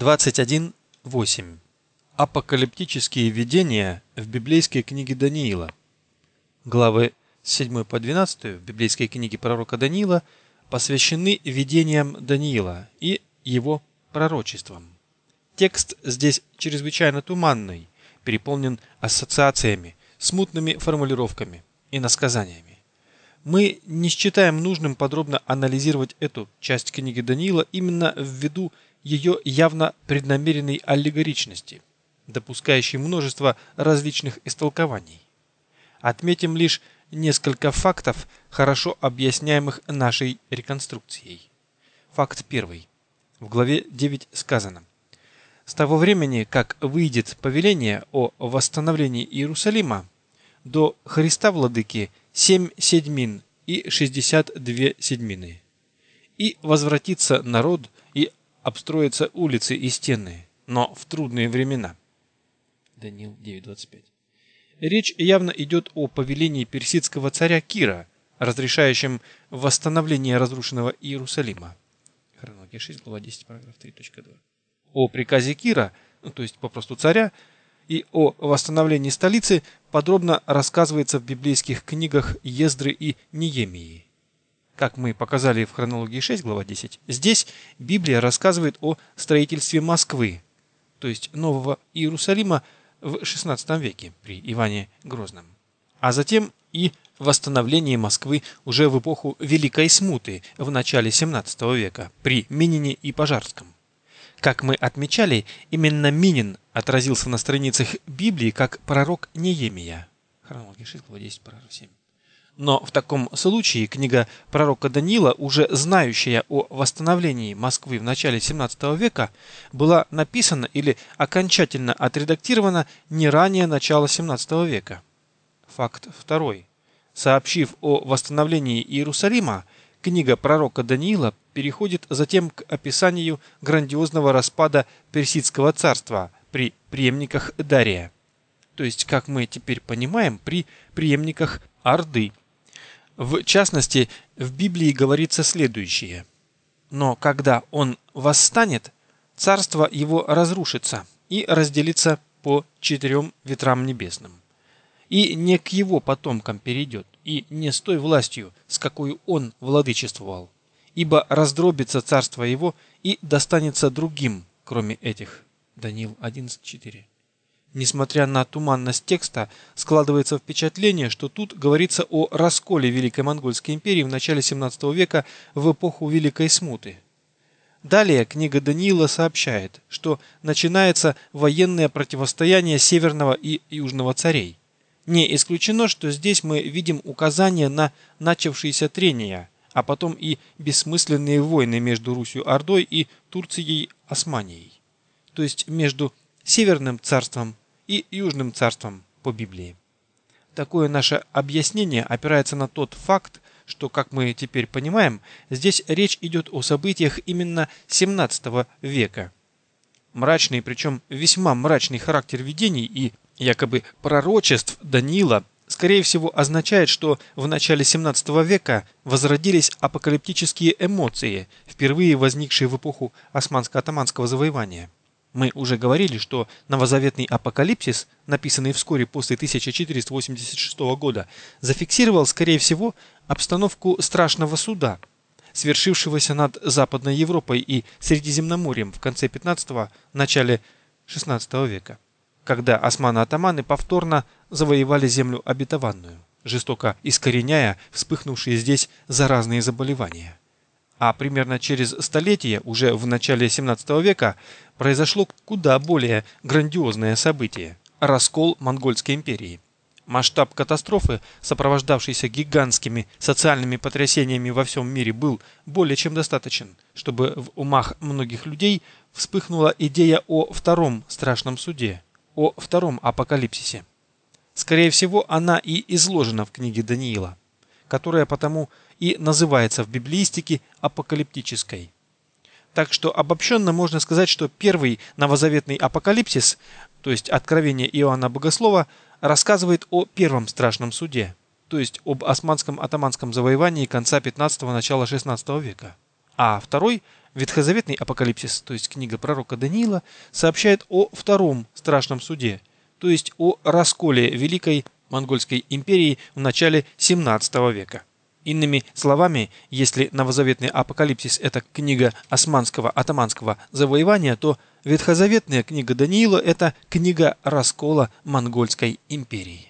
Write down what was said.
21.8. Апокалиптические видения в библейской книге Даниила. Главы с 7 по 12 в библейской книге пророка Даниила посвящены видениям Даниила и его пророчествам. Текст здесь чрезвычайно туманный, переполнен ассоциациями, смутными формулировками и насказаниями. Мы не считаем нужным подробно анализировать эту часть книги Даниила именно ввиду ее явно преднамеренной аллегоричности, допускающей множество различных истолкований. Отметим лишь несколько фактов, хорошо объясняемых нашей реконструкцией. Факт первый. В главе 9 сказано. С того времени, как выйдет повеление о восстановлении Иерусалима, до Христа Владыки семь седьмин и шестьдесят две седьмины. И возвратится народ, обстроятся улицы и стены, но в трудные времена. Даниил 9.25. Речь явно идет о повелении персидского царя Кира, разрешающем восстановление разрушенного Иерусалима. Хронология 6, глава 10, параграф 3.2. О приказе Кира, ну, то есть попросту царя, и о восстановлении столицы подробно рассказывается в библейских книгах Ездры и Неемии. Как мы показали в хронологии 6, глава 10, здесь Библия рассказывает о строительстве Москвы, то есть Нового Иерусалима в XVI веке при Иване Грозном, а затем и восстановлении Москвы уже в эпоху Великой Смуты в начале XVII века при Минине и Пожарском. Как мы отмечали, именно Минин отразился на страницах Библии как пророк Неемия. Хронология 6, глава 10, параграф 7. Но в таком случае книга пророка Даниила, уже знающая о восстановлении Москвы в начале XVII века, была написана или окончательно отредактирована не ранее начала XVII века. Факт второй. Сообщив о восстановлении Иерусалима, книга пророка Даниила переходит затем к описанию грандиозного распада Персидского царства при преемниках Дария. То есть, как мы теперь понимаем, при преемниках Орды. В частности, в Библии говорится следующее. «Но когда он восстанет, царство его разрушится и разделится по четырем ветрам небесным. И не к его потомкам перейдет, и не с той властью, с какой он владычествовал, ибо раздробится царство его и достанется другим, кроме этих. Даниил 11.4. Несмотря на туманность текста, складывается впечатление, что тут говорится о расколе Великой Монгольской империи в начале 17 века в эпоху Великой Смуты. Далее книга Даниила сообщает, что начинается военное противостояние Северного и Южного царей. Не исключено, что здесь мы видим указание на начавшиеся трения, а потом и бессмысленные войны между Русью-Ордой и Турцией-Османией, то есть между Северным царством и Южным царством по Библии. Такое наше объяснение опирается на тот факт, что, как мы теперь понимаем, здесь речь идет о событиях именно 17 века. Мрачный, причем весьма мрачный характер видений и якобы пророчеств Даниила скорее всего означает, что в начале 17 века возродились апокалиптические эмоции, впервые возникшие в эпоху османско-атаманского завоевания. Мы уже говорили, что новозаветный апокалипсис, написанный вскоре после 1486 года, зафиксировал, скорее всего, обстановку страшного суда, свершившегося над Западной Европой и Средиземноморьем в конце 15-го, начале 16 века, когда османы-атаманы повторно завоевали землю обетованную, жестоко искореняя вспыхнувшие здесь заразные заболевания а примерно через столетие, уже в начале 17 века, произошло куда более грандиозное событие – раскол Монгольской империи. Масштаб катастрофы, сопровождавшийся гигантскими социальными потрясениями во всем мире, был более чем достаточен, чтобы в умах многих людей вспыхнула идея о втором страшном суде, о втором апокалипсисе. Скорее всего, она и изложена в книге Даниила, которая потому и называется в библеистике апокалиптической. Так что обобщенно можно сказать, что первый новозаветный апокалипсис, то есть откровение Иоанна Богослова, рассказывает о первом страшном суде, то есть об османском атаманском завоевании конца 15-го начала 16 века. А второй Ветхозаветный апокалипсис, то есть книга пророка Даниила, сообщает о втором страшном суде, то есть о расколе Великой Монгольской империи в начале 17 века. Иными словами, если новозаветный апокалипсис – это книга османского атаманского завоевания, то ветхозаветная книга Даниила – это книга раскола Монгольской империи.